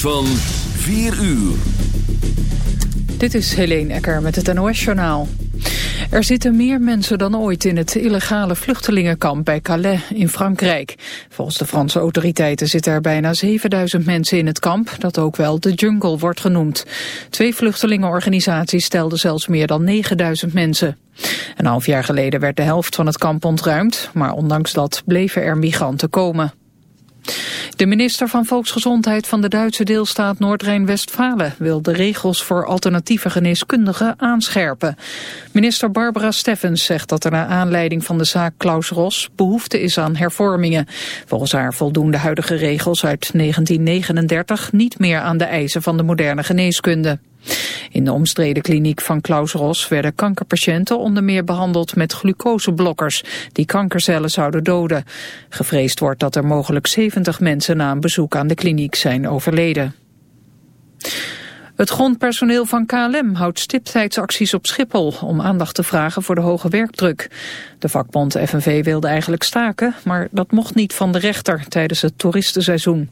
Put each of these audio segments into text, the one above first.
van 4 uur. Dit is Helene Ecker met het NOS-journaal. Er zitten meer mensen dan ooit in het illegale vluchtelingenkamp bij Calais in Frankrijk. Volgens de Franse autoriteiten zitten er bijna 7000 mensen in het kamp, dat ook wel de jungle wordt genoemd. Twee vluchtelingenorganisaties stelden zelfs meer dan 9000 mensen. Een half jaar geleden werd de helft van het kamp ontruimd, maar ondanks dat bleven er migranten komen. De minister van Volksgezondheid van de Duitse deelstaat Noord-Rijn-Westfalen wil de regels voor alternatieve geneeskundigen aanscherpen. Minister Barbara Steffens zegt dat er naar aanleiding van de zaak Klaus Ros behoefte is aan hervormingen. Volgens haar voldoen de huidige regels uit 1939 niet meer aan de eisen van de moderne geneeskunde. In de omstreden kliniek van Klaus Ros werden kankerpatiënten onder meer behandeld met glucoseblokkers die kankercellen zouden doden. Gevreesd wordt dat er mogelijk 70 mensen na een bezoek aan de kliniek zijn overleden. Het grondpersoneel van KLM houdt stiptijdsacties op Schiphol om aandacht te vragen voor de hoge werkdruk. De vakbond FNV wilde eigenlijk staken, maar dat mocht niet van de rechter tijdens het toeristenseizoen.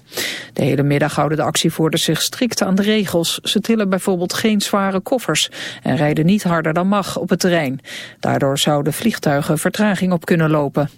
De hele middag houden de actievoerders zich strikt aan de regels. Ze tillen bijvoorbeeld geen zware koffers en rijden niet harder dan mag op het terrein. Daardoor zouden vliegtuigen vertraging op kunnen lopen.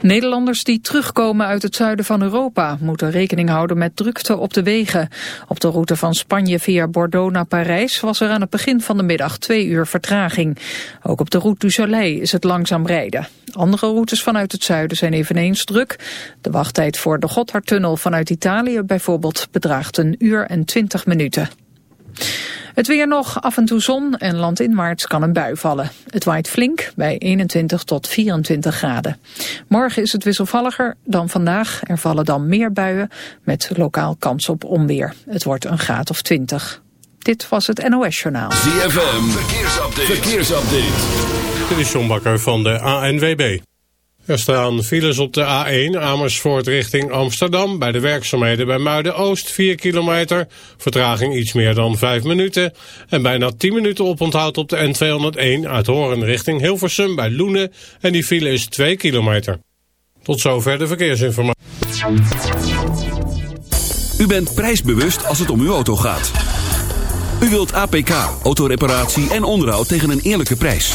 Nederlanders die terugkomen uit het zuiden van Europa moeten rekening houden met drukte op de wegen. Op de route van Spanje via Bordeaux naar Parijs was er aan het begin van de middag twee uur vertraging. Ook op de route du Soleil is het langzaam rijden. Andere routes vanuit het zuiden zijn eveneens druk. De wachttijd voor de Gotthardtunnel vanuit Italië bijvoorbeeld bedraagt een uur en twintig minuten. Het weer nog, af en toe zon en landinwaarts kan een bui vallen. Het waait flink bij 21 tot 24 graden. Morgen is het wisselvalliger dan vandaag. Er vallen dan meer buien met lokaal kans op onweer. Het wordt een graad of 20. Dit was het NOS Journaal. ZFM, verkeersupdate. verkeersupdate. Dit is John Bakker van de ANWB. Er staan files op de A1 Amersfoort richting Amsterdam... bij de werkzaamheden bij Muiden-Oost, 4 kilometer. Vertraging iets meer dan 5 minuten. En bijna 10 minuten oponthoud op de N201 uit Horen richting Hilversum bij Loenen. En die file is 2 kilometer. Tot zover de verkeersinformatie. U bent prijsbewust als het om uw auto gaat. U wilt APK, autoreparatie en onderhoud tegen een eerlijke prijs.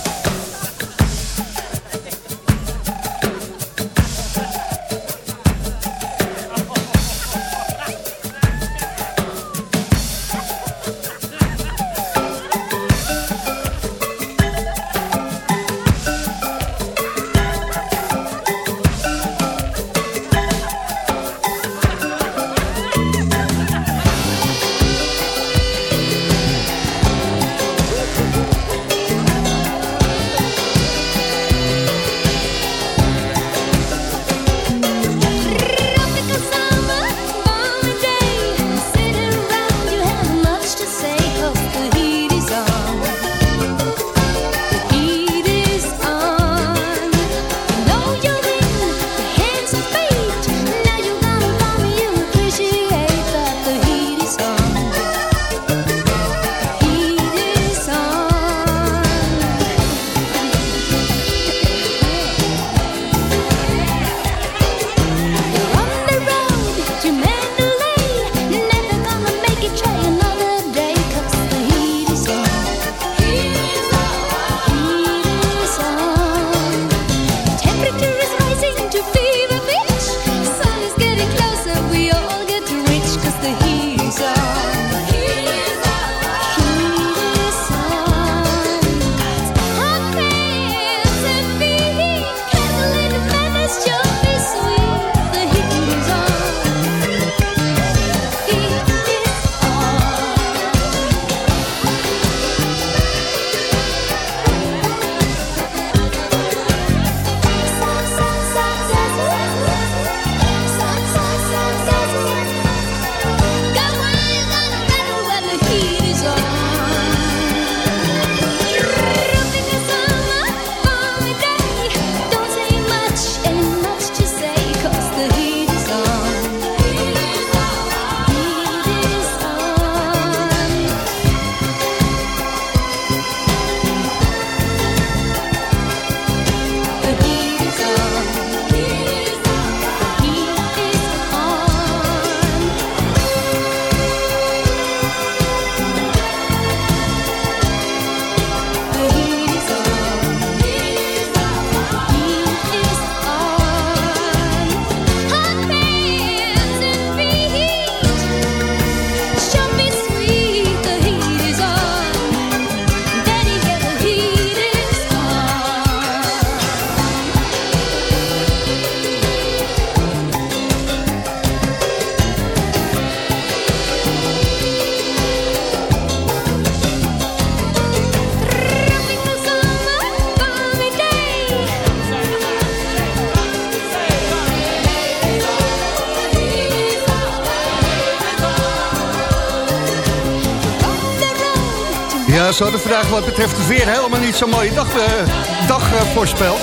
Wat betreft het weer helemaal niet zo'n mooie dag, eh, dag eh, voorspeld.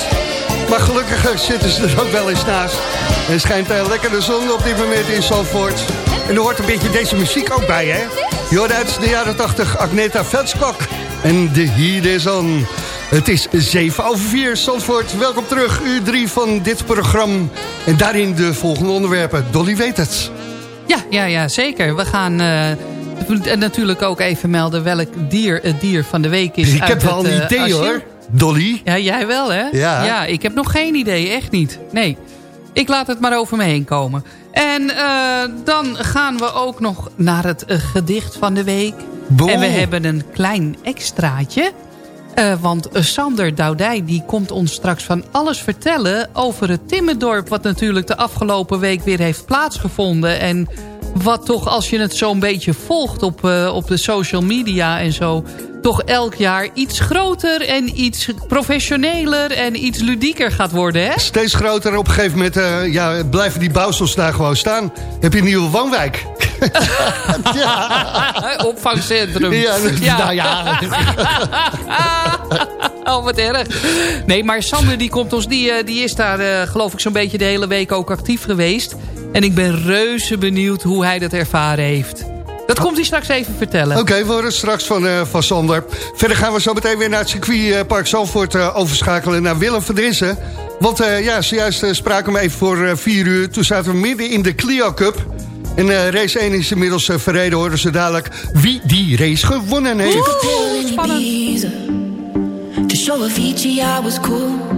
Maar gelukkig eh, zitten ze er ook wel eens naast. En schijnt uh, lekker de zon op dit moment in Zandvoort. En er hoort een beetje deze muziek ook bij, hè? Uit de jaren 80 Agneta Veldskok en de Heat is on. Het is 7 over 4, Zandvoort. Welkom terug, uur 3 van dit programma. En daarin de volgende onderwerpen. Dolly weet het. Ja, ja, ja zeker. We gaan uh, natuurlijk ook even melden welk dier het dier van de week is. Ik heb wel een idee uh, hoor, Dolly. Ja, jij wel hè? Ja. ja. ik heb nog geen idee, echt niet. Nee, ik laat het maar over me heen komen. En uh, dan gaan we ook nog naar het gedicht van de week. Boom. En we hebben een klein extraatje. Uh, want Sander Doudij die komt ons straks van alles vertellen over het Timmerdorp... wat natuurlijk de afgelopen week weer heeft plaatsgevonden. En wat toch, als je het zo'n beetje volgt op, uh, op de social media en zo... toch elk jaar iets groter en iets professioneler en iets ludieker gaat worden, hè? Steeds groter. Op een gegeven moment uh, ja, blijven die bouwsels daar gewoon staan. Heb je een nieuwe woonwijk. ja. Opvangcentrum. Ja, ja. nou ja. oh, wat erg. Nee, maar Sander die komt ons, die, die is daar uh, geloof ik zo'n beetje de hele week ook actief geweest. En ik ben reuze benieuwd hoe hij dat ervaren heeft. Dat komt hij straks even vertellen. Oké, okay, we horen straks van, uh, van Sander. Verder gaan we zo meteen weer naar het circuitpark Zalvoort uh, overschakelen naar Willem van Drissen. Want uh, ja, zojuist spraken we even voor vier uur. Toen zaten we midden in de Clio Cup. En uh, race 1 is inmiddels uh, verreden. Horen ze dadelijk wie die race gewonnen heeft. Oeh, spannend. To show I was cool.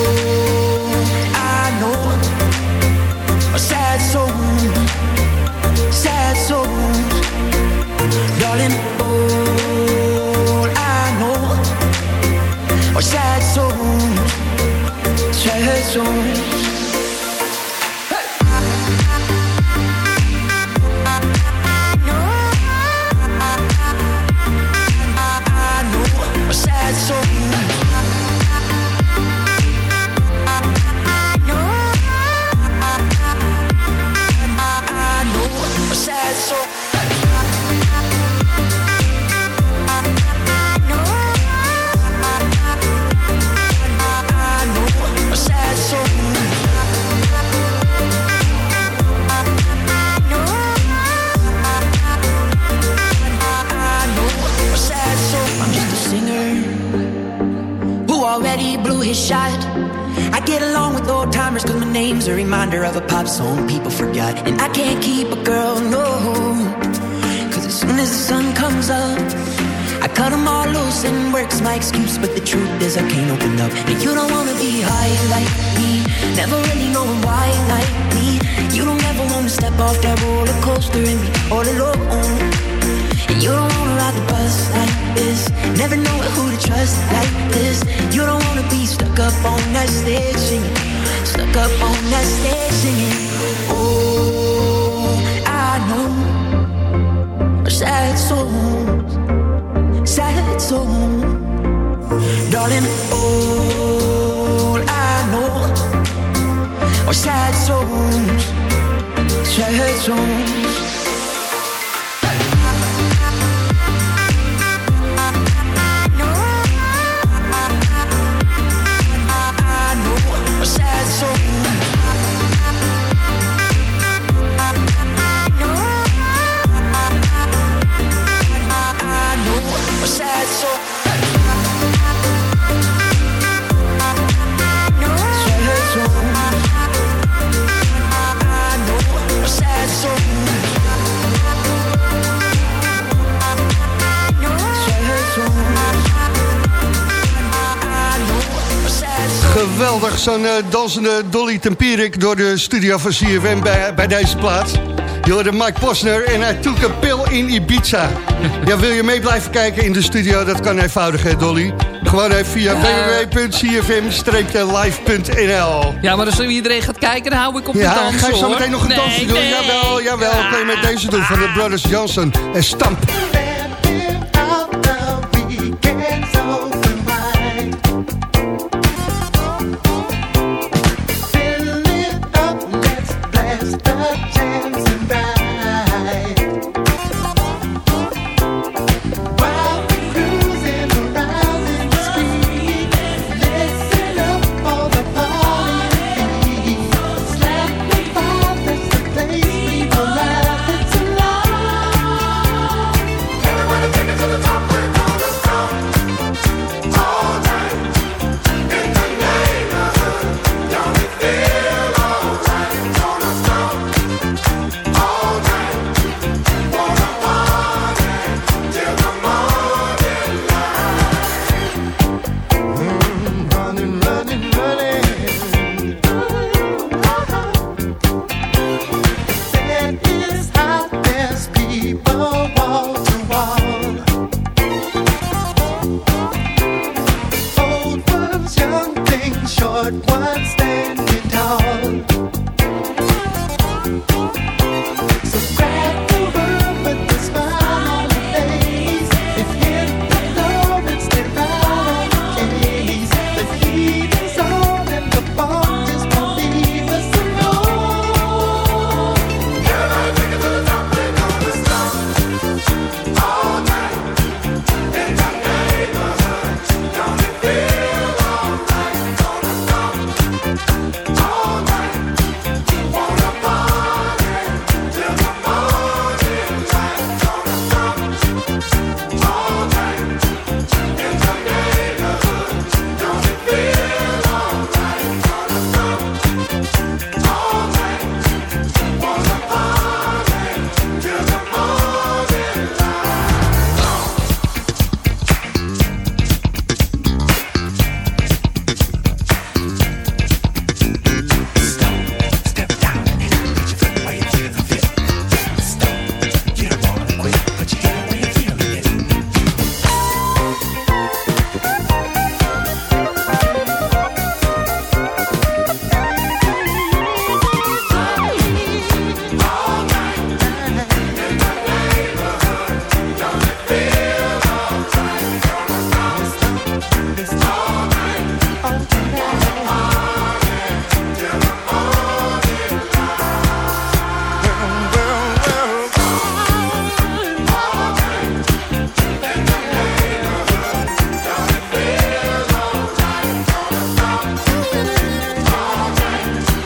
darling. Zo'n uh, dansende Dolly Tempierik door de studio van CFM bij, bij deze plaats. Je hoorde Mike Posner en hij took een pil in Ibiza. Ja, wil je mee blijven kijken in de studio? Dat kan eenvoudig, hè, Dolly? Gewoon even via www.cfm-live.nl Ja, maar als iedereen gaat kijken, dan hou ik op de Ja, dans, ga je zo meteen nog een Nee, dansje doen? nee. Jawel, jawel. Kan je met deze doen van de Brothers Johnson en Stamp.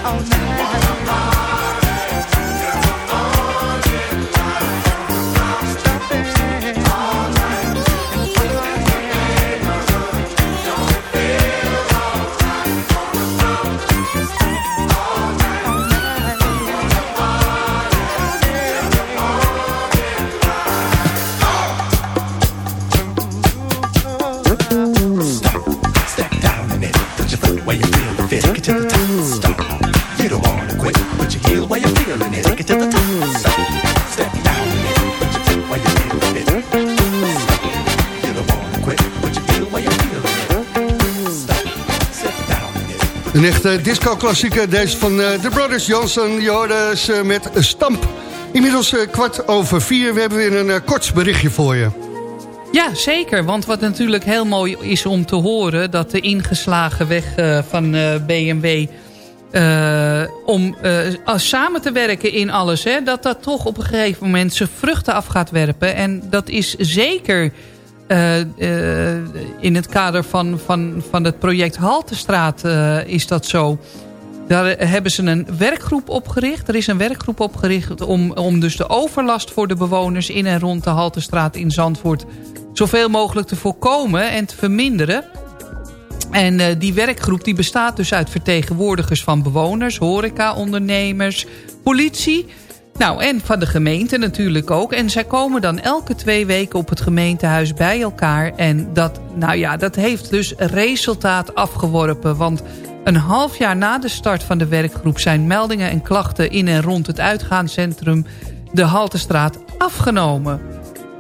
all night. Een echte disco-klassieker, deze van eh, de Brothers Johnson. Je hoorde ze met Stamp. Inmiddels eh, kwart over vier. We hebben weer een eh, kort berichtje voor je. Ja, zeker. Want wat natuurlijk heel mooi is om te horen... dat de ingeslagen weg eh, van eh, BMW... eh, om eh, als samen te werken in alles... Hè, dat dat toch op een gegeven moment zijn vruchten af gaat werpen. En dat is zeker eh, in het kader van, van, van het project Haltestraat eh, is dat zo... Daar hebben ze een werkgroep opgericht. Er is een werkgroep opgericht om, om dus de overlast voor de bewoners in en rond de Haltestraat in Zandvoort zoveel mogelijk te voorkomen en te verminderen. En die werkgroep die bestaat dus uit vertegenwoordigers van bewoners, horeca-ondernemers, politie. Nou, en van de gemeente natuurlijk ook. En zij komen dan elke twee weken op het gemeentehuis bij elkaar. En dat, nou ja, dat heeft dus resultaat afgeworpen. Want Een half jaar na de start van de werkgroep... zijn meldingen en klachten in en rond het uitgaanscentrum... de Haltestraat afgenomen.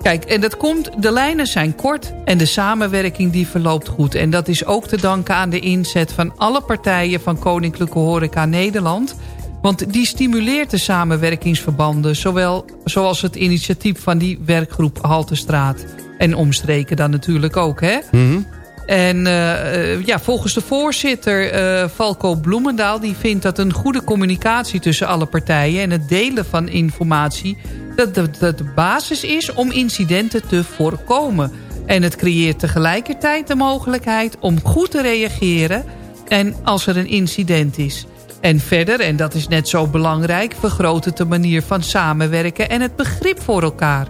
Kijk, en dat komt, de lijnen zijn kort en de samenwerking die verloopt goed. En dat is ook te danken aan de inzet van alle partijen van Koninklijke Horeca Nederland... Want die stimuleert de samenwerkingsverbanden... Zowel, zoals het initiatief van die werkgroep Haltestraat. En omstreken dan natuurlijk ook, hè? En eh, eh, ja, volgens de voorzitter eh Falco Bloemendaal... die vindt dat een goede communicatie tussen alle partijen... en het delen van informatie... dat de, dat de basis is om incidenten te voorkomen. En het creëert tegelijkertijd de mogelijkheid om goed te reageren... en als er een incident is... En verder, en dat is net zo belangrijk... vergroot het de manier van samenwerken en het begrip voor elkaar.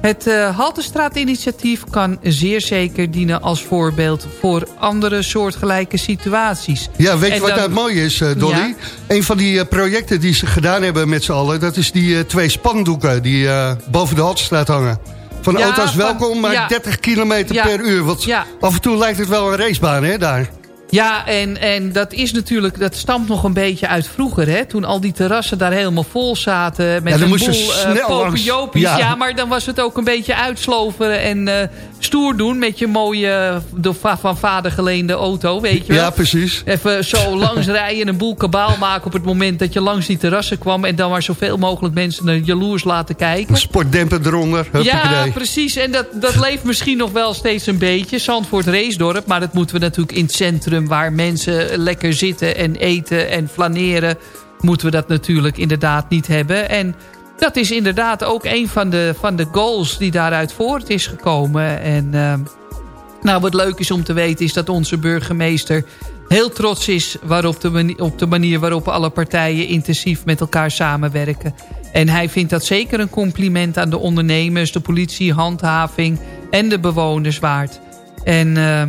Het uh, Haltestraat-initiatief kan zeer zeker dienen als voorbeeld... voor andere soortgelijke situaties. Ja, weet je wat dan- nou het mooie is, eh, Dolly? Ja. Een van die eh, projecten die ze gedaan hebben met z'n allen... dat is die twee spandoeken die boven de Haltestraat hangen. Van Ja, auto's welkom, maar ja. 30 kilometer Ja. per uur. Want af en toe lijkt het wel een racebaan, hè, daar. Ja, en, en dat is natuurlijk, dat stamt nog een beetje uit vroeger, hè? Toen al die terrassen daar helemaal vol zaten met Ja, dan een moest je boel snel eh langs. popiopies. Ja. Ja. maar dan was het ook een beetje uitsloveren en eh, stoer doen met je mooie, door va- van vader geleende auto, weet je wel? Ja, precies. Even zo langs rijden en een boel kabaal maken op het moment dat je langs die terrassen kwam. En dan maar zoveel mogelijk mensen er jaloers laten kijken. Een sportdemper eronder. Ja, precies. En dat, dat leeft misschien nog wel steeds een beetje. Zandvoort Racedorp. Maar dat moeten we natuurlijk in het centrum... waar mensen lekker zitten en eten en flaneren... moeten we dat natuurlijk inderdaad niet hebben. En dat is inderdaad ook een van de, van de goals die daaruit voort is gekomen. En ehm, nou, wat leuk is om te weten is dat onze burgemeester heel trots is waarop de mani- op de manier waarop alle partijen intensief met elkaar samenwerken. En hij vindt dat zeker een compliment aan de ondernemers, de politie, handhaving en de bewoners waard. En eh,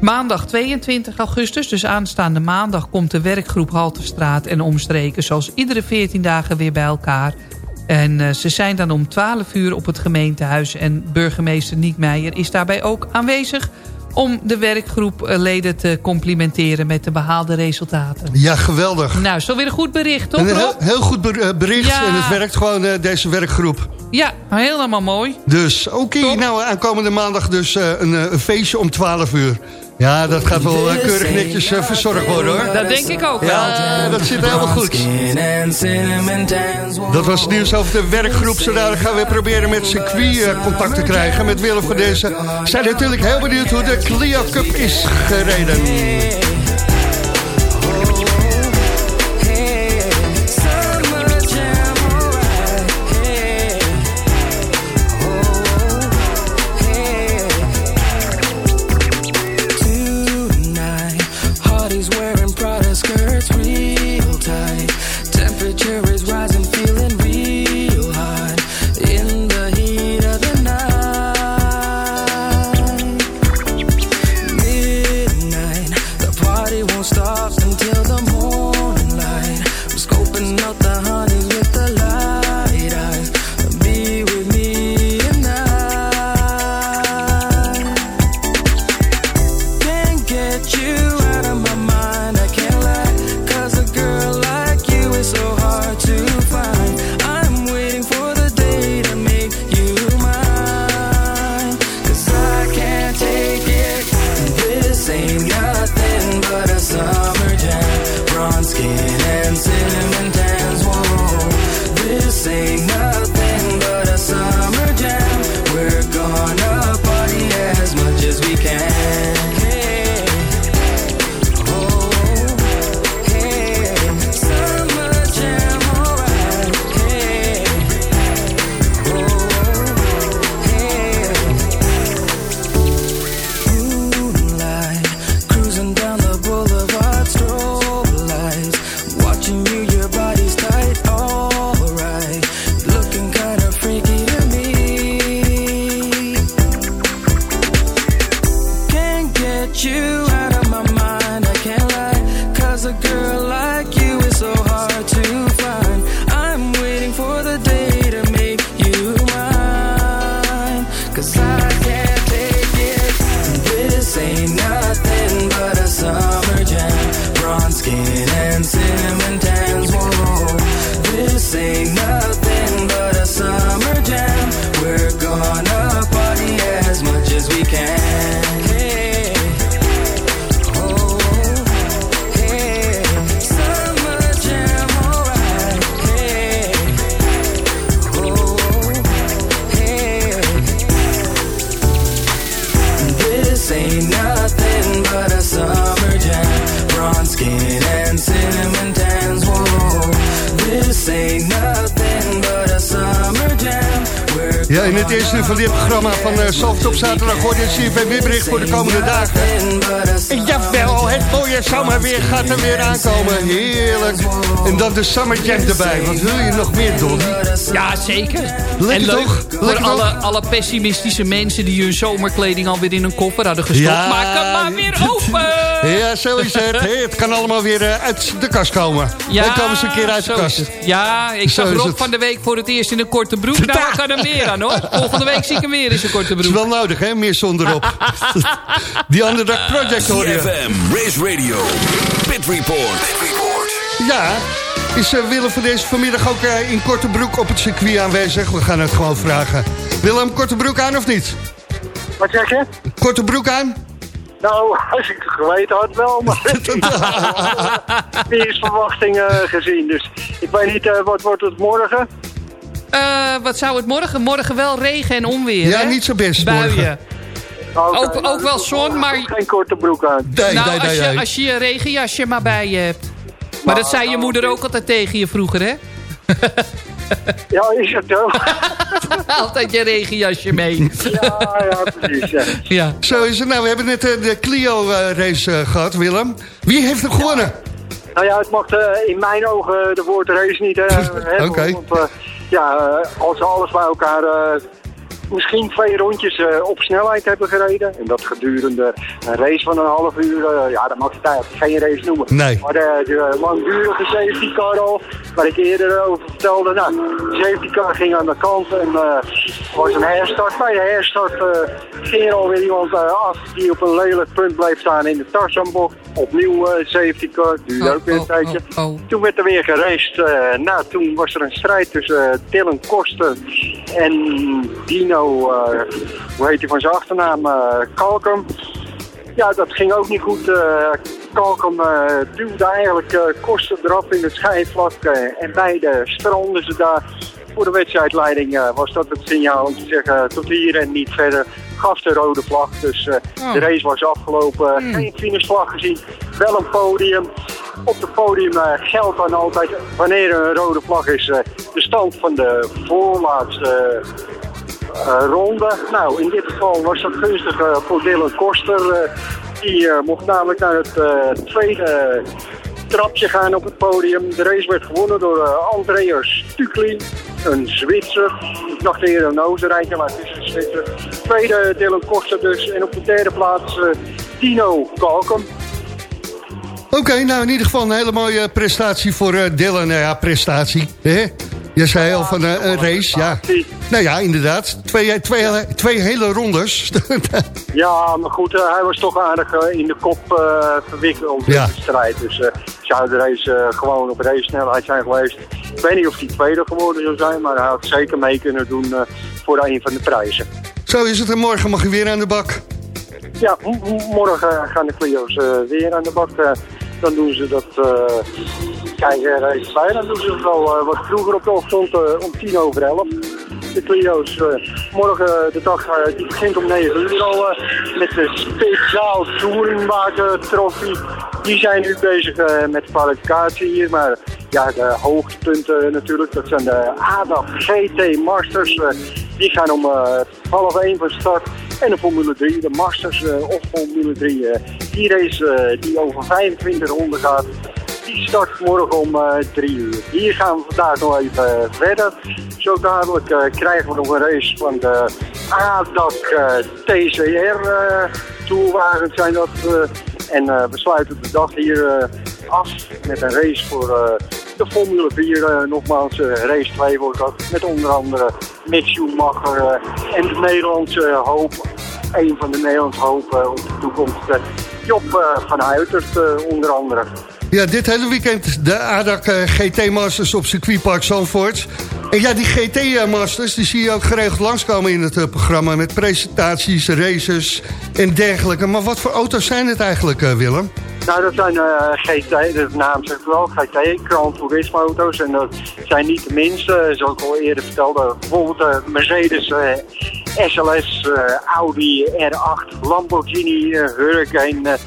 maandag 22 augustus, dus aanstaande maandag... komt de werkgroep Halterstraat en omstreken... zoals iedere 14 dagen weer bij elkaar. En eh, ze zijn dan om 12 uur op het gemeentehuis... en burgemeester Niek Meijer is daarbij ook aanwezig... om de werkgroepleden te complimenteren met de behaalde resultaten. Ja, geweldig. Nou, toch weer een goed bericht, toch heel, goed eh, bericht Ja. en het werkt gewoon, eh, deze werkgroep. Ja, helemaal mooi. Dus oké, nou aankomende maandag dus eh, een, eh, een feestje om 12 uur. Ja, dat gaat wel eh, keurig netjes eh, verzorgd worden hoor. Dat denk ik ook wel. Ja, dat zit helemaal goed. Dat was het nieuws over de werkgroep. Zo dadelijk gaan we proberen met circuit eh, contact te krijgen met Willem van deze. Zijn natuurlijk heel benieuwd hoe de Clio Cup is gereden. Aankomen. Heerlijk. En dan de Summer Jam erbij. Wat wil je nog meer, Dolly? Ja, zeker. Lekker en leuk toch? voor alle, alle pessimistische mensen die hun zomerkleding alweer in een koffer hadden gestopt. Ja. Maak hem maar weer open! Ja, zo is het. Hey, het kan allemaal weer eh, uit de kast komen. Dan komen ze een keer uit de zo kast. is. Ja, ik Zo zag is Rob van de week voor het eerst in een korte broek. Nou, ik kan er meer aan hoor. Volgende week zie ik hem weer in zijn korte Het is broek. wel nodig, hè? Meer zon erop. Die Underdog Project hoor je. CFM, Race Radio, Pit Report. Ja, is eh, Willem van deze vanmiddag ook eh, in korte broek op het circuit aanwezig? We gaan het gewoon vragen. Willem, korte broek aan of niet? Wat zeg je? Korte broek aan? Nou, als ik het geweten had wel, maar eerst verwachtingen gezien. Dus ik weet niet, eh, wat wordt het morgen? Eh, wat zou het morgen? Morgen wel regen en onweer. Ja, hè? niet zo best Buien. morgen. Ook- nou, ook wel zon, maar- Geen korte broek aan. Nee, nou, nee, als, je, nee. als je je regenjasje maar bij je hebt. Maar dat zei je moeder ook altijd tegen je vroeger, hè? Ja, is het zo? Altijd je regenjasje mee. ja, ja, precies. Ja. Ja. Zo is het. Nou, we hebben net eh, de Clio-race gehad, Willem. Wie heeft er gewonnen? Nou ja, het mag eh, in mijn ogen de woord race niet eh, hebben. Oké. Want eh, ja, eh, als ze alles bij elkaar eh, misschien twee rondjes eh, op snelheid hebben gereden. En dat gedurende een race van een half uur, eh, ja, dan mag je het eigenlijk geen race noemen. Nee. Maar de, de langdurige safety car al, waar ik eerder over vertelde. Nou, de safety car ging aan de kant en eh was een herstart. Bij de herstart eh, ging er alweer iemand eh, af die op een lelijk punt bleef staan in de Tarzanbocht. Opnieuw eh, safety car, duurde Oh, ook weer een oh, tijdje. oh. Toen werd er weer geraced. eh, nou, toen was er een strijd tussen eh, Dylan Koster en Dino, eh, hoe heet hij van zijn achternaam, eh Kalkum. Ja, dat ging ook niet goed. eh Kalkum duwde eigenlijk Koster eraf in het schijfvlak. eh, en beide stronden ze daar. Voor de wedstrijdleiding was dat het signaal om te zeggen tot hier en niet verder. Gaf de rode vlag. Dus Oh. de race was afgelopen. Geen finishvlag gezien. Wel een podium. Op het podium geldt dan altijd, wanneer er een rode vlag is, de stand van de voorlaatste ronde. Nou, in dit geval was dat gunstig eh, voor Dylan Koster. eh, die eh, mocht namelijk naar het eh, tweede trapje gaan op het podium. De race werd gewonnen door eh, Andreas Stukli, een Zwitser. Ik dacht eerder een Oostenrijker, maar het is Zwitser. Tweede Dylan Koster dus. En op de derde plaats eh, Tino Kalkum. Oké, nou in ieder geval een hele mooie prestatie voor eh, Dylan. Nou ja, prestatie. Hè? Je zei al van eh, een race, ja. Nou ja, inderdaad. Twee, twee, twee hele rondes. Ja, maar goed, eh, hij was toch aardig eh, in de kop verwikkeld in Ja. de strijd. Dus zou de race gewoon op race snelheid zijn geweest. Ik weet niet of hij tweede geworden zou zijn, maar hij had zeker mee kunnen doen voor een van de prijzen. Zo is het en morgen mag je weer aan de bak. Ja, morgen gaan de Clio's weer aan de bak. dan doen ze dat, eh kijk er even bij, dan doen ze wel eh, wat vroeger op de ochtend eh, om tien over elf. De Clio's, eh, morgen eh, de dag, eh, die begint om 9 uur al eh, met de speciaal touringwagen trofee. Die zijn nu bezig eh, met de kwalificatie hier, maar ja, de hoogtepunten natuurlijk, dat zijn de ADAC GT Masters. eh, die gaan om eh, half 1 van start. En de Formule 3, de Masters eh, of Formule 3, eh, die race eh, die over 25 ronden gaat, start morgen om eh 3 uur. Hier gaan we vandaag nog even eh, verder. Zo dadelijk eh, krijgen we nog een race van de ADAC eh, TCR eh tourwagens zijn dat. eh, en eh, we sluiten de dag hier eh, af met een race voor eh, de Formule 4. eh, nogmaals, eh, race 2 wordt dat. Met onder andere Mick Schumacher eh, en de Nederlandse hoop. Een van de Nederlandse hoop eh, op de toekomst. eh, Job eh, van Uitert eh, onder andere. Ja, dit hele weekend de ADAC eh, GT Masters op circuitpark Zandvoort. En ja, die GT eh, Masters, die zie je ook geregeld langskomen in het eh, programma... met presentaties, races en dergelijke. Maar wat voor auto's zijn het eigenlijk, Willem? Nou, dat zijn GT, de naam zegt wel, GT, Gran Turismo auto's. En dat zijn niet de minste, zoals ik al eerder vertelde. Bijvoorbeeld de Mercedes SLS, Audi R8, Lamborghini Hurricane,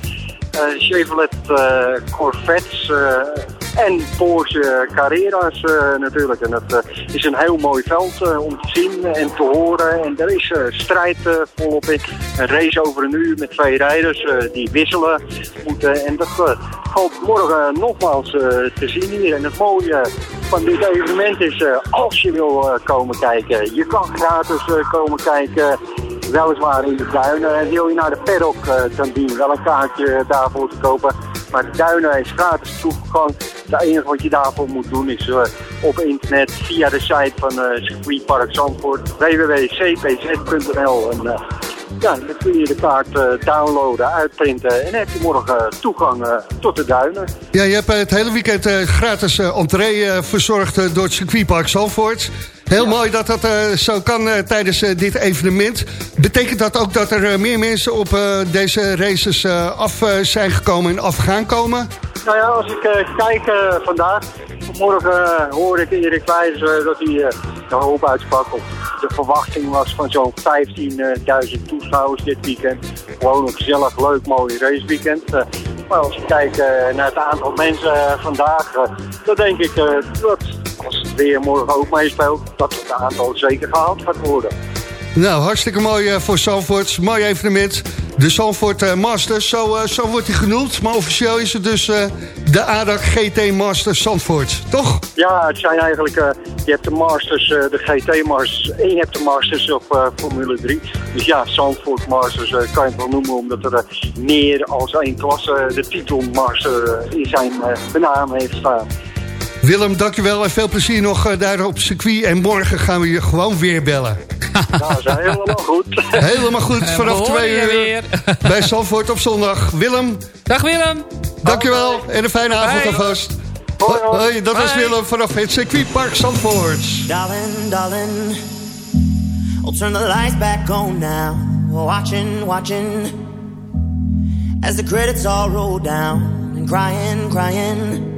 Chevrolet eh, Corvettes, eh, En Porsche Carreras eh, natuurlijk. En dat eh, is een heel mooi veld eh, om te zien en te horen. En er is eh, strijd eh, volop in. Een race over een uur met twee rijders eh, die wisselen moeten. En dat eh, valt morgen nogmaals eh, te zien hier. En het mooie van dit evenement is, eh, als je wil eh, komen kijken, je kan gratis eh, komen kijken. Weliswaar in de duinen. En wil je naar de paddock, eh, dan dien wel een kaartje daarvoor te kopen. Maar de duinen is gratis toegang. Het enige wat je daarvoor moet doen is eh, op internet via de site van eh Circuitpark Zandvoort www.cpz.nl en ja, dan kun je de kaart downloaden, uitprinten en heb je morgen toegang tot de duinen. Ja, je hebt het hele weekend gratis entree verzorgd door het circuitpark Zalvoort. Heel mooi dat dat eh, zo kan eh, tijdens eh, dit evenement. Betekent dat ook dat er meer mensen op deze races af zijn gekomen en af gaan komen? Nou ja, als ik kijk vandaag, vanmorgen hoorde ik Erik Wijs dat hij de hoop uitsprak. De verwachting was van zo'n 15.000 toeschouwers dit weekend. Gewoon een gezellig, leuk, mooi raceweekend. Maar als ik kijk naar het aantal mensen vandaag, dan denk ik dat weer morgen ook meespeelt, dat het aantal zeker gehaald gaat worden. Nou, hartstikke mooi eh, voor Zandvoort. Mooi evenement. De Zandvoort eh, Masters, zo, eh, zo wordt hij genoemd. Maar officieel is het dus de ADAC GT Masters Zandvoort, toch? Ja, het zijn eigenlijk, je hebt de Masters, de GT Masters en je hebt de Masters op Formule 3. Dus ja, Zandvoort Masters kan je het wel noemen omdat er meer als één klasse de titel Master in zijn benaam heeft staan. Willem, dankjewel en veel plezier nog eh, daar op circuit. En morgen gaan we je gewoon weer bellen. Dat is helemaal goed. Helemaal goed, vanaf twee uur weer. bij Zandvoort op zondag. Willem, Dag Willem. dankjewel en een fijne avond Hoi. alvast. Hoi, hoi. Hoi, dat was Hoi. Willem vanaf het circuitpark Zandvoort. Darling, darling, I'll turn the lights back on now. Watching, watching, as the credits all roll down and crying, crying.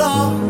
the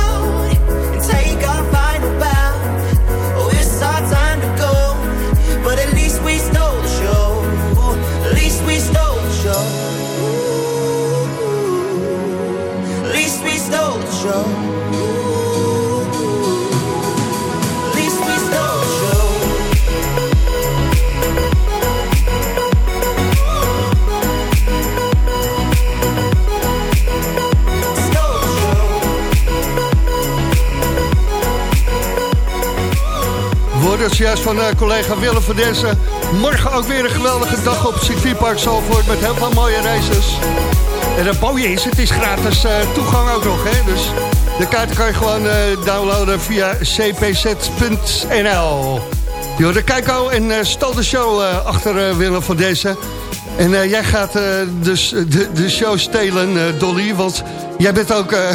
hoorde het juist van eh, collega Willem van Dessen. Morgen ook weer een geweldige dag op circuitpark Zalvoort met heel veel mooie races. En het mooie is, het is gratis eh, toegang ook nog. Hè? Dus de kaarten kan je gewoon eh, downloaden via cpz.nl. Jorde Keiko en eh, stal de show achter Willem van Dessen. En jij gaat dus de, de show stelen, Dolly, want jij bent ook eh,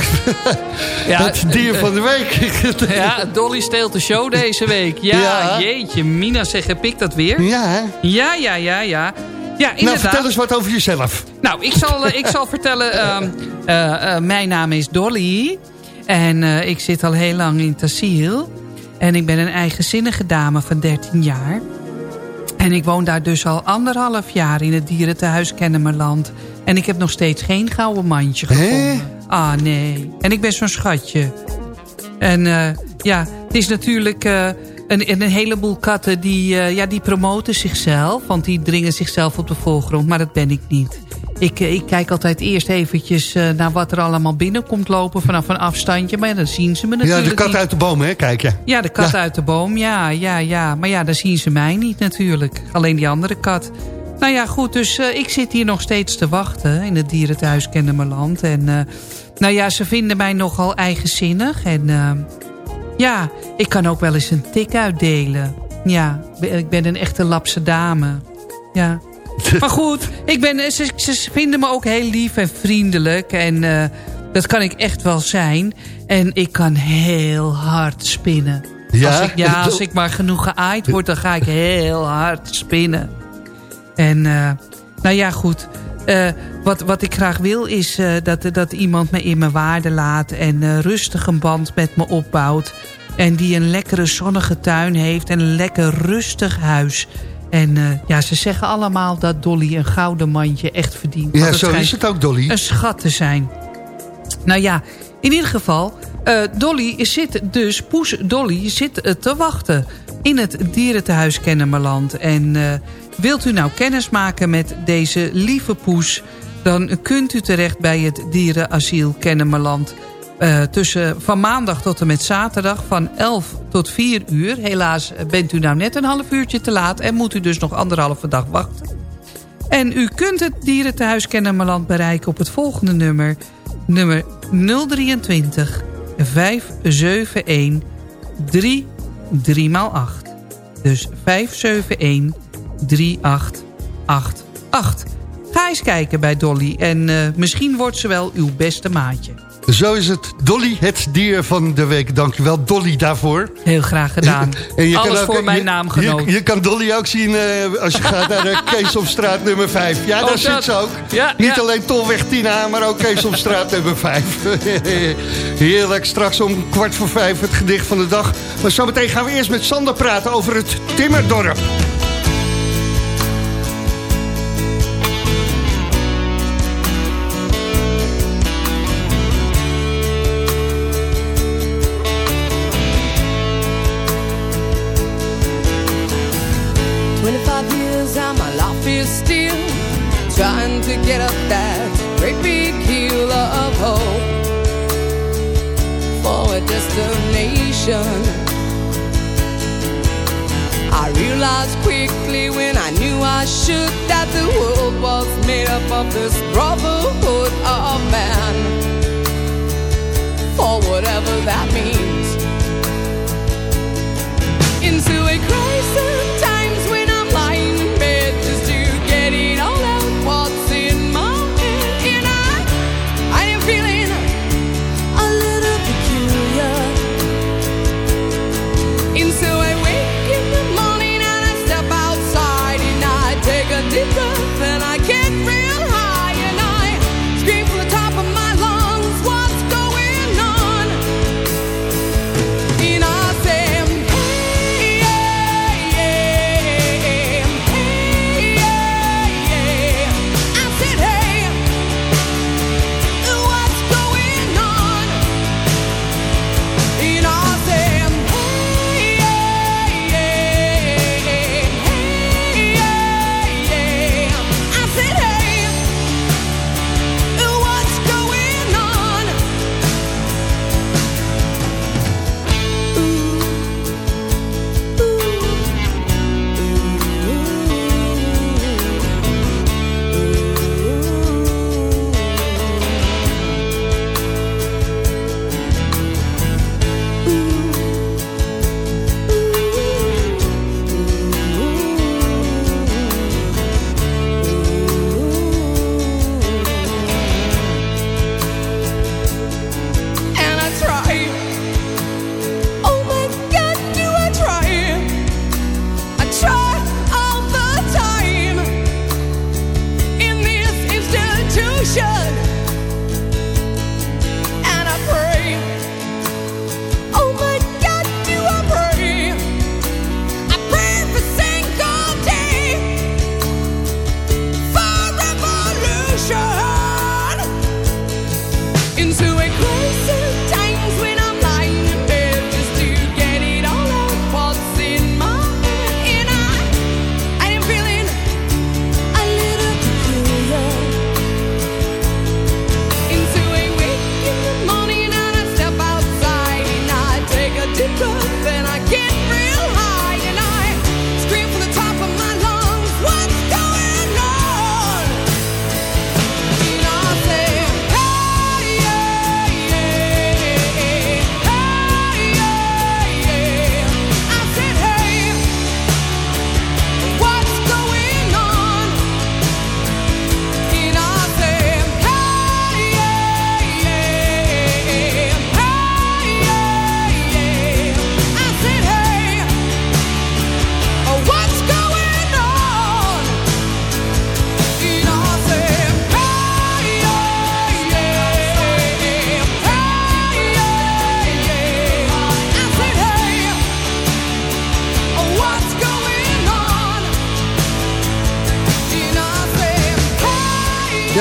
het dier van de week. Ja, Dolly steelt de show deze week. Ja, Ja. jeetje, Mina, zeg, heb ik dat weer? Ja, hè? Ja, ja, ja, ja. Ja, Nou, inderdaad. vertel eens wat over jezelf. Nou, ik zal, eh, ik zal vertellen... ehm, eh, eh, mijn naam is Dolly. En eh, ik zit al heel lang in het asiel. En ik ben een eigenzinnige dame van 13 jaar. En ik woon daar dus al anderhalf jaar in het dierentehuis Kennemerland. En ik heb nog steeds geen gouden mandje gevonden. Ah, nee. En ik ben zo'n schatje. En eh, ja, het is natuurlijk eh, een, een heleboel katten die, eh, ja, die promoten zichzelf. Want die dringen zichzelf op de voorgrond. Maar dat ben ik niet. Ik, ik kijk altijd eerst eventjes naar wat er allemaal binnenkomt lopen vanaf een afstandje. Maar ja, dan zien ze me Ja, natuurlijk de kat niet. uit de boom, hè? Kijk je. Ja, de kat uit de boom, ja, ja, ja. Maar ja, dan zien ze mij niet natuurlijk. Alleen die andere kat. Nou ja, goed, dus eh, ik zit hier nog steeds te wachten in het dierenthuis Kennemerland. En eh, nou ja, ze vinden mij nogal eigenzinnig. En eh, ja, ik kan ook wel eens een tik uitdelen. Ja, ik ben een echte lapse dame. Ja. Maar goed, ik ben, ze, ze vinden me ook heel lief en vriendelijk. En dat kan ik echt wel zijn. En ik kan heel hard spinnen. Ja? Als ik, ja, als ik maar genoeg geaaid word, dan ga ik heel hard spinnen. En eh, nou ja, goed. Eh, wat, wat ik graag wil is eh, dat, dat iemand me in mijn waarde laat... en rustig een band met me opbouwt. En die een lekkere zonnige tuin heeft en een lekker rustig huis. En ja, ze zeggen allemaal dat Dolly een gouden mandje echt verdient. Ja, zo is het ook, Dolly. Een schat te zijn. Nou ja, in ieder geval... eh, Dolly zit dus, Poes Dolly zit te wachten in het dierentehuis Kennemerland. En wilt u nou kennis maken met deze lieve poes... dan kunt u terecht bij het dierenasiel Kennemerland... Eh, tussen van maandag tot en met zaterdag van 11 tot 4 uur. Helaas bent u nou net een half uurtje te laat... en moet u dus nog anderhalve dag wachten. En u kunt het dierentehuis Kennemerland bereiken op het volgende nummer. Nummer 023 571 3 3 x 8. Dus 571 3888. Ga eens kijken bij Dolly en eh, misschien wordt ze wel uw beste maatje. Zo is het. Dolly, het dier van de week. Dankjewel, Dolly, daarvoor. Heel graag gedaan. En Alles ook- voor mijn je- naamgenoot. Je, je kan Dolly ook zien eh, als je gaat naar de Keesopstraat nummer 5. Ja, Oh, daar dat. zit ze ook. Ja, Niet ja. alleen Tolweg 10A, maar ook Keesopstraat nummer 5. Heerlijk, straks om kwart voor vijf het gedicht van de dag. Maar zometeen gaan we eerst met Sander praten over het Timmerdorp.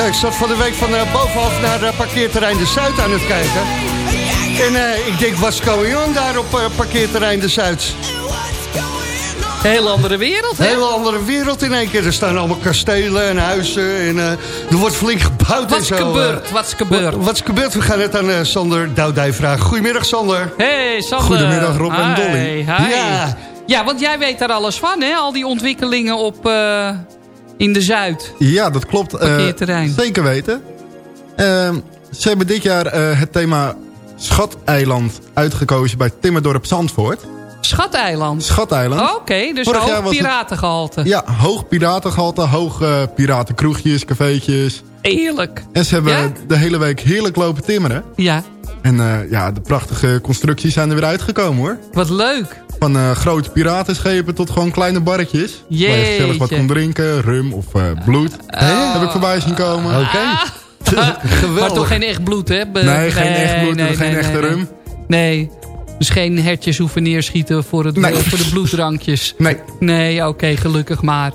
Ik zat van de week van eh, bovenaf naar uh, parkeerterrein De Zuid aan het kijken. En eh, ik denk, what's going on daar op eh, parkeerterrein De Zuid? Heel andere wereld, hè? hele andere wereld in één keer. Er staan allemaal kastelen en huizen en er wordt flink gebouwd Wat en zo. gebeurd? Wat is gebeurd? Wat, wat is gebeurd? We gaan het aan eh, Sander Doudij vragen. Goedemiddag Sander. Hey, Sander. Goedemiddag, Rob en Dolly. Hi. Ja. ja, want jij weet daar alles van, hè? Al die ontwikkelingen op, in de Zuid. Ja, dat klopt. Eh, Parkeerterrein. zeker weten. Ehm, ze hebben dit jaar eh, het thema Schateiland uitgekozen bij Timmerdorp Zandvoort. Schateiland. Schateiland. Oké, dus Vorig hoog het- piratengehalte. Ja, hoog piratengehalte, hoog piratenkroegjes, cafeetjes. Eerlijk. En ze hebben Ja? de hele week heerlijk lopen timmeren. Ja, En eh, ja, de prachtige constructies zijn er weer uitgekomen hoor. wat leuk. Van eh, grote piratenschepen tot gewoon kleine barretjes. Waar je gezellig wat kon drinken, rum of eh, bloed. Heb ik voorbij zien komen. Oké. Maar Geweldig. toch geen echt bloed, hè? Be- Nee, geen echt bloed en geen echte rum. Nee, dus geen hertje souvenir schieten voor, het, eh, voor de bloeddrankjes. Nee. Nee, oké, gelukkig maar.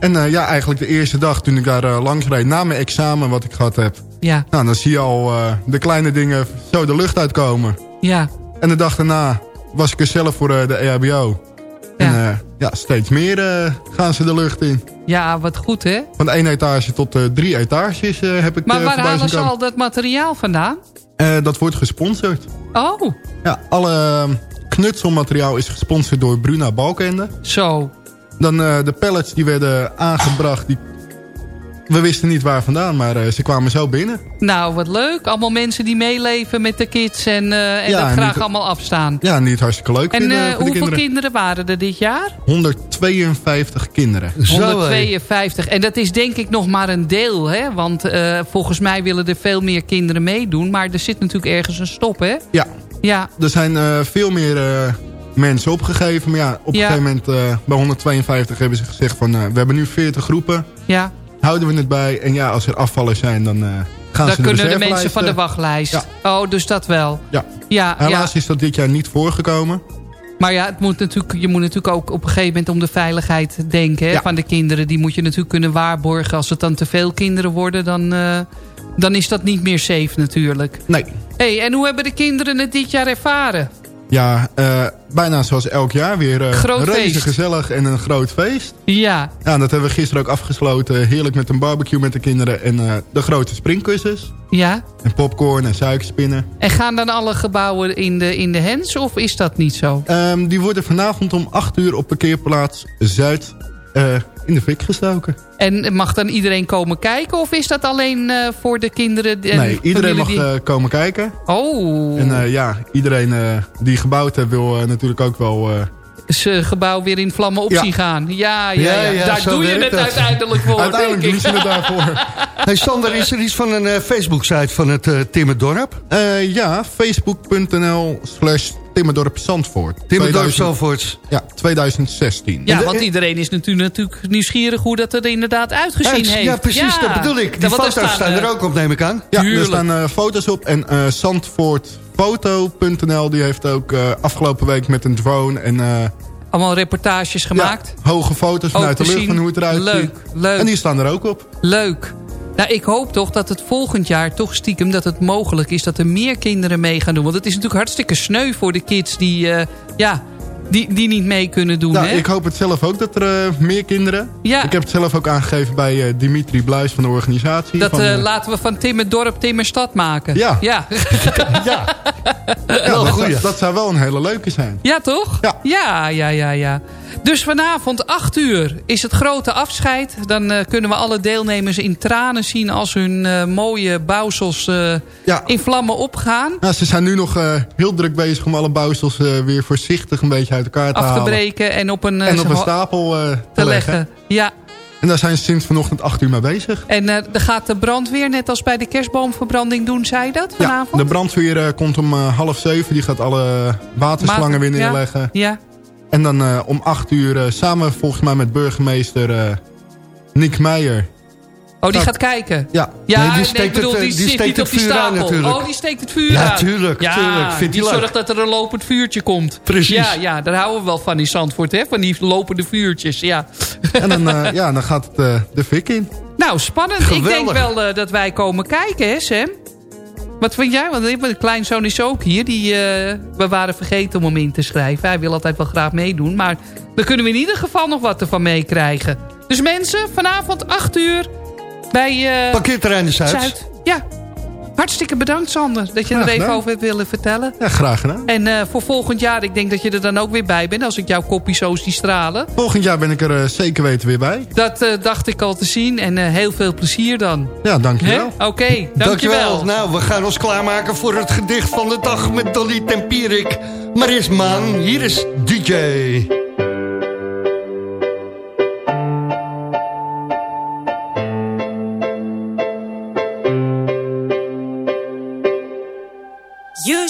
En eh, ja, eigenlijk de eerste dag toen ik daar eh, langs reed, na mijn examen wat ik gehad heb. Ja, Nou, dan zie je al eh, de kleine dingen zo de lucht uitkomen. ja. En de dag daarna was ik er zelf voor eh, de EHBO. En Ja. eh, ja, steeds meer eh, gaan ze de lucht in. Ja, wat goed, hè? Van één etage tot drie etages heb ik Maar waar halen ze al dat materiaal vandaan? Dat wordt gesponsord. Oh, Ja, alle eh, knutselmateriaal is gesponsord door Bruna Balkende. zo. Dan de pallets die werden aangebracht. Die... We wisten niet waar vandaan, maar eh, ze kwamen zo binnen. Nou, wat leuk. Allemaal mensen die meeleven met de kids en, eh, en Ja, dat en graag niet- allemaal afstaan. Ja, en die het hartstikke leuk En vinden eh, hoeveel kinderen. kinderen waren er dit jaar? 152 kinderen. Zo, hé. 152. En dat is denk ik nog maar een deel, hè? Want eh, volgens mij willen er veel meer kinderen meedoen. Maar er zit natuurlijk ergens een stop, hè? Ja, Ja, er zijn eh, veel meer eh, mensen opgegeven. Maar ja, op Ja. een gegeven moment eh, bij 152 hebben ze gezegd van... eh, we hebben nu 40 groepen, ja. Houden we het bij. En ja, als er afvallers zijn, dan eh, gaan Dan ze de kunnen de mensen van de eh, wachtlijst. Oh, dus dat wel. Ja, Ja, ja. helaas is dat dit jaar niet voorgekomen. Maar ja, het moet natuurlijk, je moet natuurlijk ook op een gegeven moment om de veiligheid denken hè, Ja. van de kinderen. Die moet je natuurlijk kunnen waarborgen. Als het dan te veel kinderen worden, dan, eh, dan is dat niet meer safe natuurlijk. Nee, hey, en hoe hebben de kinderen het dit jaar ervaren? Ja, eh, bijna zoals elk jaar weer eh Groot reuze feest. gezellig en een groot feest. Ja, Ja, dat hebben we gisteren ook afgesloten. Heerlijk met een barbecue met de kinderen en eh, de grote springkussens. ja. En popcorn en suikerspinnen. En gaan dan alle gebouwen in de, in de hens of is dat niet zo? Ehm, die worden vanavond om 8 uur op parkeerplaats Zuid in de fik gestoken. En mag dan iedereen komen kijken of is dat alleen eh, voor de kinderen? en nee, iedereen mag die- eh, komen kijken. Oh, En eh, ja, iedereen eh, die gebouwd heeft wil eh, natuurlijk ook wel... eh, zijn gebouw weer in vlammen op Ja. zien gaan. Ja, ja, ja. Ja, ja, daar doe je het het. uiteindelijk voor, uiteindelijk doen ze het daarvoor. Hey Sander, is er iets van een eh, Facebook-site van het uh, Timmerdorp? Eh, ja, facebook.nl slash Timmerdorp Zandvoort. Timmerdorp 2000 Zandvoort. Ja, 2016. Ja, want iedereen is natuurlijk, natuurlijk nieuwsgierig hoe dat er inderdaad uitgezien Uit- heeft. Ja, precies, dat bedoel ik. Die foto's staan er ook op, neem ik aan. Ja, er Tuurlijk. staan eh, foto's op. En eh Zandvoortfoto.nl die heeft ook eh, afgelopen week met een drone en eh, Allemaal reportages gemaakt. ja, hoge foto's vanuit de lucht van hoe het eruit Leuk, ziet. leuk. En die staan er ook op. Leuk. Nou, ik hoop toch dat het volgend jaar toch stiekem dat het mogelijk is dat er meer kinderen mee gaan doen. Want het is natuurlijk hartstikke sneu voor de kids die, eh, ja, die, die niet mee kunnen doen. Hè? ik hoop het zelf ook dat er eh, meer kinderen... Ja. Ik heb het zelf ook aangegeven bij eh, Dimitri Bluis van de organisatie. dat van, laten we van Timmerdorp Timmerstad maken. Ja. Ja, Ja, ja, dat, dat zou wel een hele leuke zijn. ja toch? Ja. ja, ja, ja. ja. Dus vanavond 8 uur is het grote afscheid. Dan eh, kunnen we alle deelnemers in tranen zien als hun eh, mooie bouwsels eh, Ja. in vlammen opgaan. Nou, ze zijn nu nog heel druk bezig om alle bouwsels weer voorzichtig een beetje uit elkaar te Af te halen. breken en op een, En op een stapel te, te leggen. leggen. Ja, En daar zijn ze sinds vanochtend 8 uur mee bezig. en dan gaat de brandweer net als bij de kerstboomverbranding doen, zij dat Ja, vanavond? de brandweer eh, komt om eh, half zeven. Die gaat alle waterslangen Water- weer ja, neerleggen. Ja, En dan om 8 uur samen volgens mij met burgemeester Nick Meijer. Oh, die gaat kijken? Ja, Ja, Nee, die nee, steekt ik bedoel, het, die, die zit steekt niet op die vuur aan stapel. natuurlijk. Oh, die steekt het vuur Ja, aan. tuurlijk, ja, tuurlijk. Vindt die zorgt dat er een lopend vuurtje komt. Precies. Ja, ja, daar houden we wel van in Zandvoort, hè? Van die lopende vuurtjes, ja. en dan, eh, ja, dan gaat het eh, de fik in. Nou, spannend. Ik Geweldig. denk wel eh, dat wij komen kijken, hè Sam? Wat vind jij? Want mijn kleinzoon is ook hier. Die, we waren vergeten om hem in te schrijven. Hij wil altijd wel graag meedoen. Maar dan kunnen we in ieder geval nog wat ervan meekrijgen. Dus mensen, vanavond 8 uur bij... eh, Parkeerterrein de Zuid. Ja. Hartstikke bedankt, Sander. Dat je Graag er even gedaan. over hebt willen vertellen. Ja, graag gedaan. En eh, voor volgend jaar, ik denk dat je er dan ook weer bij bent... als ik jouw koppie zo zie stralen. Volgend jaar ben ik er eh, zeker weten weer bij. Dat eh, dacht ik al te zien. En eh, heel veel plezier dan. Ja, dankjewel. Oké, dankjewel. Nou, we gaan ons klaarmaken voor het gedicht van de dag met Dolly Tempierik. Maar eerst man, hier is DJ.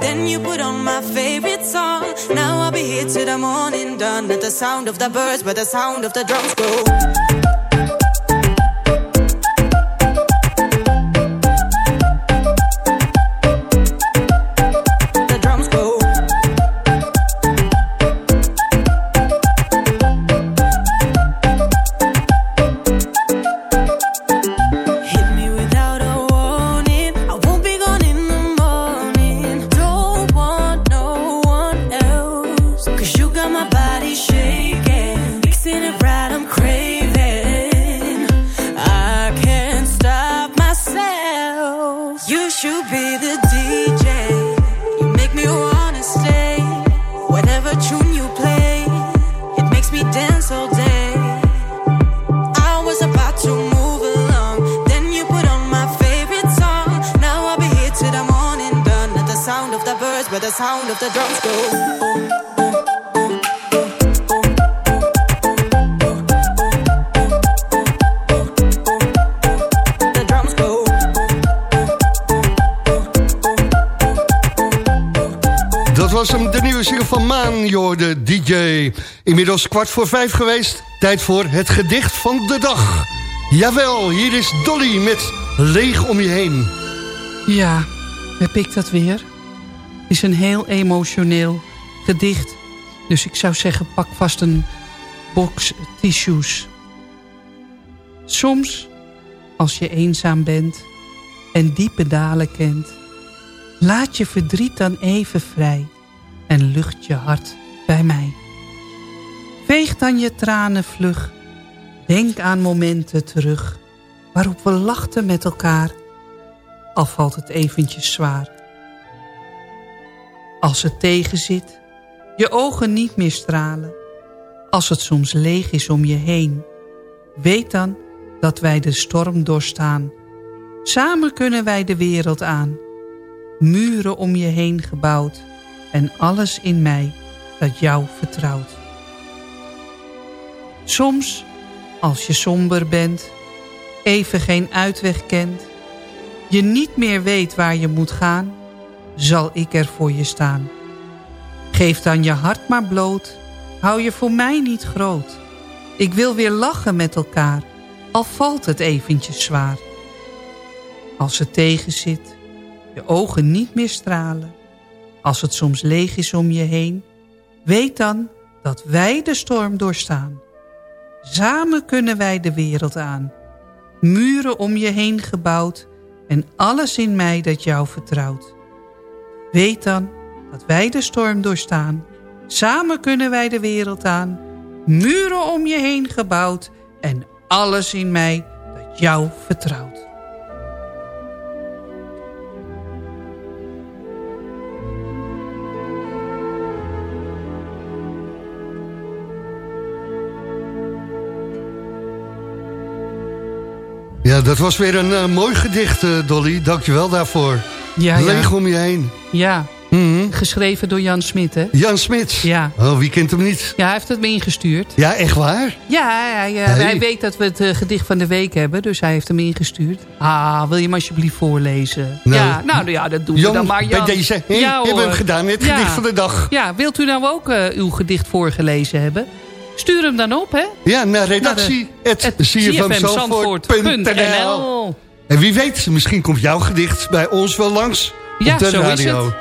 Then you put on my favorite song. Now I'll be here till the morning done. At the sound of the birds, but the sound of the drums go. Inmiddels kwart voor vijf geweest. Tijd voor het gedicht van de dag. Jawel, hier is Dolly met Leeg om je heen. Ja, heb ik dat weer? is een heel emotioneel gedicht. Dus ik zou zeggen, pak vast een box tissues. Soms, als je eenzaam bent en diepe dalen kent... laat je verdriet dan even vrij en lucht je hart bij mij. Veeg dan je tranen vlug, denk aan momenten terug... waarop we lachten met elkaar, al valt het eventjes zwaar. Als het tegenzit, je ogen niet meer stralen. Als het soms leeg is om je heen. Weet dan dat wij de storm doorstaan. Samen kunnen wij de wereld aan. Muren om je heen gebouwd. En alles in mij dat jou vertrouwt. Soms, als je somber bent. Even geen uitweg kent. Je niet meer weet waar je moet gaan zal ik er voor je staan. Geef dan je hart maar bloot, hou je voor mij niet groot. Ik wil weer lachen met elkaar, al valt het eventjes zwaar. Als het tegenzit, je ogen niet meer stralen. Als het soms leeg is om je heen, weet dan dat wij de storm doorstaan. Samen kunnen wij de wereld aan. Muren om je heen gebouwd en alles in mij dat jou vertrouwt. Weet dan dat wij de storm doorstaan. Samen kunnen wij de wereld aan. Muren om je heen gebouwd en alles in mij dat jou vertrouwt. Ja, dat was weer een eh, mooi gedicht, eh, Dolly. Dankjewel daarvoor. Ja, ja. Leeg om je heen. Ja, geschreven door Jan Smit, hè? Jan Smit. Ja. Oh, wie kent hem niet? Ja, hij heeft het me ingestuurd. Ja, echt waar? Ja. Hey. hij weet dat we het eh, gedicht van de week hebben, dus hij heeft hem ingestuurd. Ah, wil je hem alsjeblieft voorlezen? Nou, ja, nou ja, dat doen Jan, we dan maar, Jan. bij deze? Ja, Hebben we hem gedaan, het gedicht van de dag. Ja, wilt u nou ook eh, uw gedicht voorgelezen hebben? Stuur hem dan op, hè? Ja, naar redactie. Het CFMzandvoort.nl. En wie weet, misschien komt jouw gedicht bij ons wel langs Ja, op de zo is radio. het.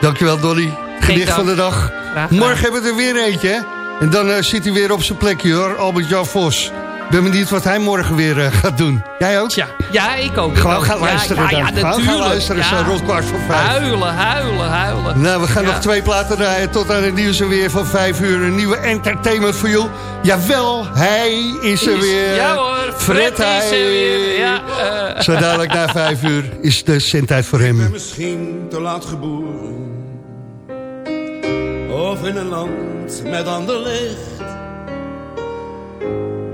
Dankjewel, Dolly. Gedicht van de dag. Graag. Morgen hebben we er weer eentje, hè? En dan eh, zit hij weer op zijn plekje, hoor. Albert-Jan Vos. Ik ben benieuwd wat hij morgen weer eh, gaat doen. Jij ook? Ja, ja ik ook. Gewoon gaan luisteren Ja, ja, dan. Gewoon gaan luisteren, ja. zo rond kwart voor vijf. Huilen, huilen, huilen. Nou, we gaan Ja. nog twee platen draaien tot aan het nieuws er weer van vijf uur. Een nieuwe entertainment voor jou. Jawel, hij is er Is- weer. Ja hoor, Fred is er weer. Ja, eh. Zo dadelijk na vijf uur is de zendtijd voor hem. misschien te laat geboren. Of in een land met ander licht.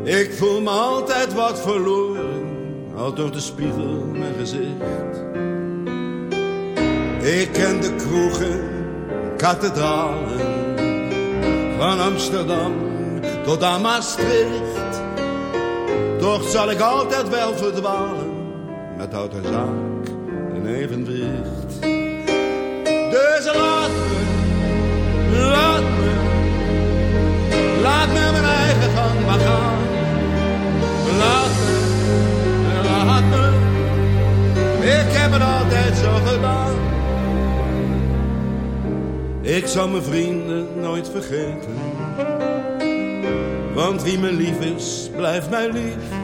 Ik voel me altijd wat verloren, al door de spiegel mijn gezicht. Ik ken de kroegen, kathedralen, van Amsterdam tot aan Maastricht. Toch zal ik altijd wel verdwalen, met hout en zaak en evenwicht. Dus laat me, laat me, laat me mijn eigen gang maar gaan. Ik heb het altijd zo gedaan. Ik zal mijn vrienden nooit vergeten. Want wie me lief is, blijft mij lief.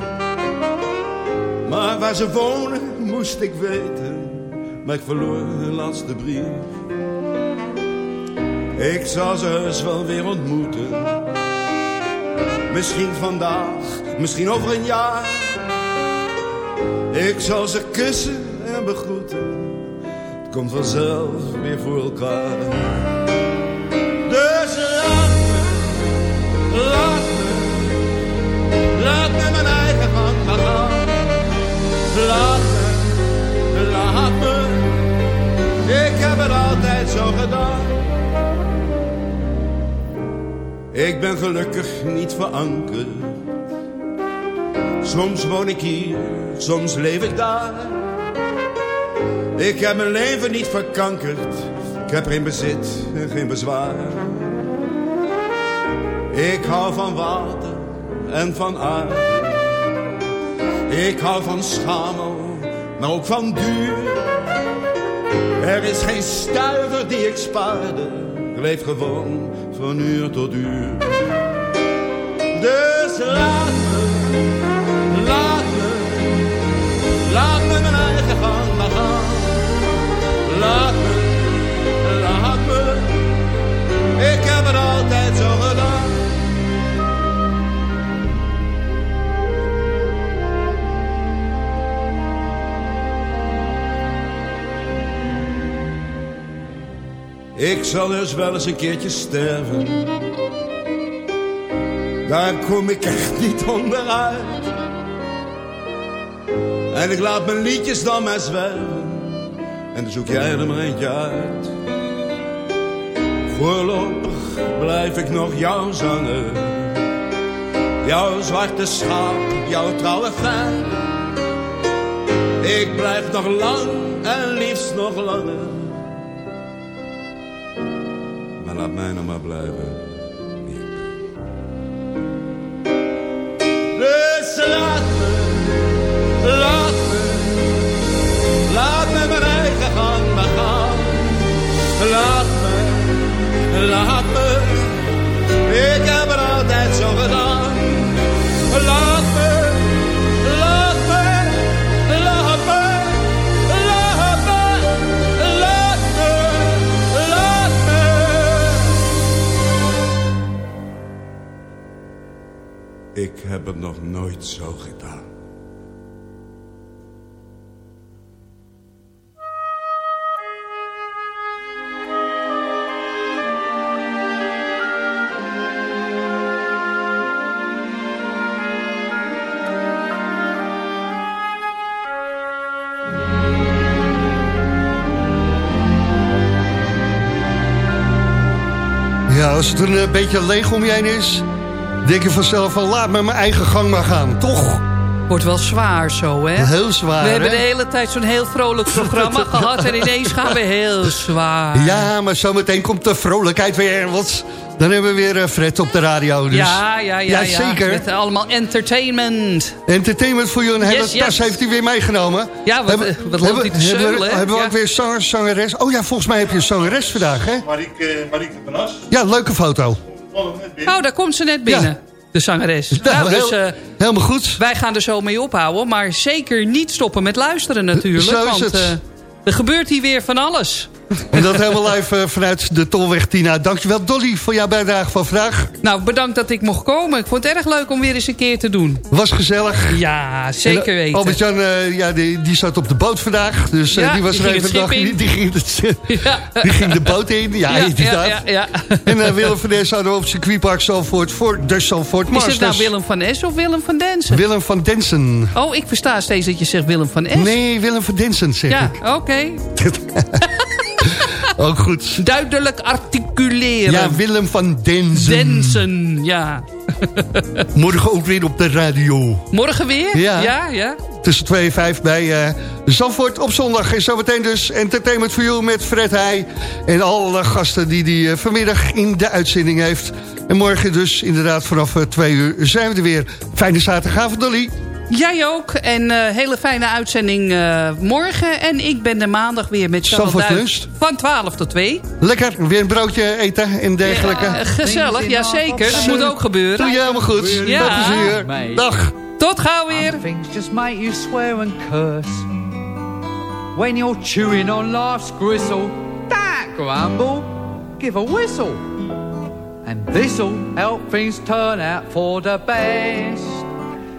Maar waar ze wonen, moest ik weten. Maar ik verloor hun laatste brief. Ik zal ze heus wel weer ontmoeten. Misschien vandaag, misschien over een jaar. Ik zal ze kussen en begroeten. Het komt vanzelf weer voor elkaar. Dus laat me, laat me, laat me mijn eigen gang gaan. Laat me, laat me, ik heb het altijd zo gedaan. Ik ben gelukkig niet verankerd. Soms woon ik hier, soms leef ik daar. Ik heb mijn leven niet verkankerd. Ik heb geen bezit en geen bezwaar. Ik hou van water en van aarde. Ik hou van schamel, maar ook van duur. Er is geen stuiver die ik spaarde. Ik leef gewoon van uur tot uur. Dus laat me, laat me, laat me mijn eigen gang. Laat me, laat me, ik heb het altijd zo gedaan. Ik zal dus wel eens een keertje sterven. Daar kom ik echt niet onderuit. En ik laat mijn liedjes dan maar zwerven. En zoek jij er maar eentje uit. Voorlopig blijf ik nog jouw zanger. Jouw zwarte schaap, jouw trouwe fan. Ik blijf nog lang en liefst nog langer. Maar laat mij nog maar blijven. Laat me. Ik heb het altijd zo gedaan. Laat me, laat me, laat me, laat me, laat me, laat me. Ik heb het nog nooit zo gedaan. Als het een eh, beetje leeg om je heen is... denk je vanzelf van laat me mijn eigen gang maar gaan. Toch? Wordt wel zwaar zo, hè? Heel zwaar, We hebben hè? de hele tijd zo'n heel vrolijk programma gehad... en ineens gaan we heel zwaar. Ja, maar zometeen komt de vrolijkheid weer. Want dan hebben we weer eh, Fred op de radio. Dus. Ja, ja, ja, ja. zeker. Met allemaal entertainment. Entertainment voor jullie. Een hele Yes, yes. tas heeft hij weer meegenomen. Ja, wat, Hebben- eh, wat loopt hij te hebben, zeulen, hebben, hebben we Ja. ook weer zangers, zangeres? Oh ja, volgens mij heb je een zangeres vandaag, hè? Marieke, Marieke van As. Ja, leuke foto. Oh, daar komt ze net binnen. De zangeres. Ja, nou, dus, eh, helemaal goed. Wij gaan er zo mee ophouden. Maar zeker niet stoppen met luisteren natuurlijk. Zo is want het. eh, er gebeurt hier weer van alles. En dat helemaal live eh, vanuit de Tolweg Tina. Dankjewel Dolly voor jouw bijdrage van vandaag. Nou, bedankt dat ik mocht komen. Ik vond het erg leuk om weer eens een keer te doen. Was gezellig. Ja, zeker eh, weten. Albert-Jan, eh, ja, die, die zat op de boot vandaag. Dus Ja, die was die er even het dag. Die, ging het, die ging de boot in. Ja, ja, inderdaad. ja, ja, ja. En Willem van Des hadden we op circuitpark Zalvoort voor de Zalvoort Is het nou Masters. Willem van Es of Willem van Densen? Willem van Densen. Oh, ik versta steeds dat je zegt Willem van Es. Nee, Willem van Densen zeg Ja, ik. oké. Ook goed. Duidelijk articuleren. Ja, Willem van Densen. Densen, ja. Morgen ook weer op de radio. Morgen weer? Ja. Ja, ja. Tussen 2 en 5 bij eh Zandvoort op zondag. En zometeen dus Entertainment for You met Fred Heij. En alle gasten die die eh, vanmiddag in de uitzending heeft. En morgen dus inderdaad vanaf 2 uur zijn we er weer. Fijne zaterdagavond, Dolly. Jij ook. En eh hele fijne uitzending eh, morgen. En ik ben de maandag weer met Charlotte. Van 12 tot 2. Lekker, weer een broodje eten en dergelijke. Ja, gezellig, ja zeker. Dat moet ook gebeuren. Doe je helemaal goed. Ja. Met plezier. Dag. Tot gauw weer. Things just make you swear and curse. When you're chewing on life's gristle, don't grumble, give a whistle. And this'll help things turn out for the best.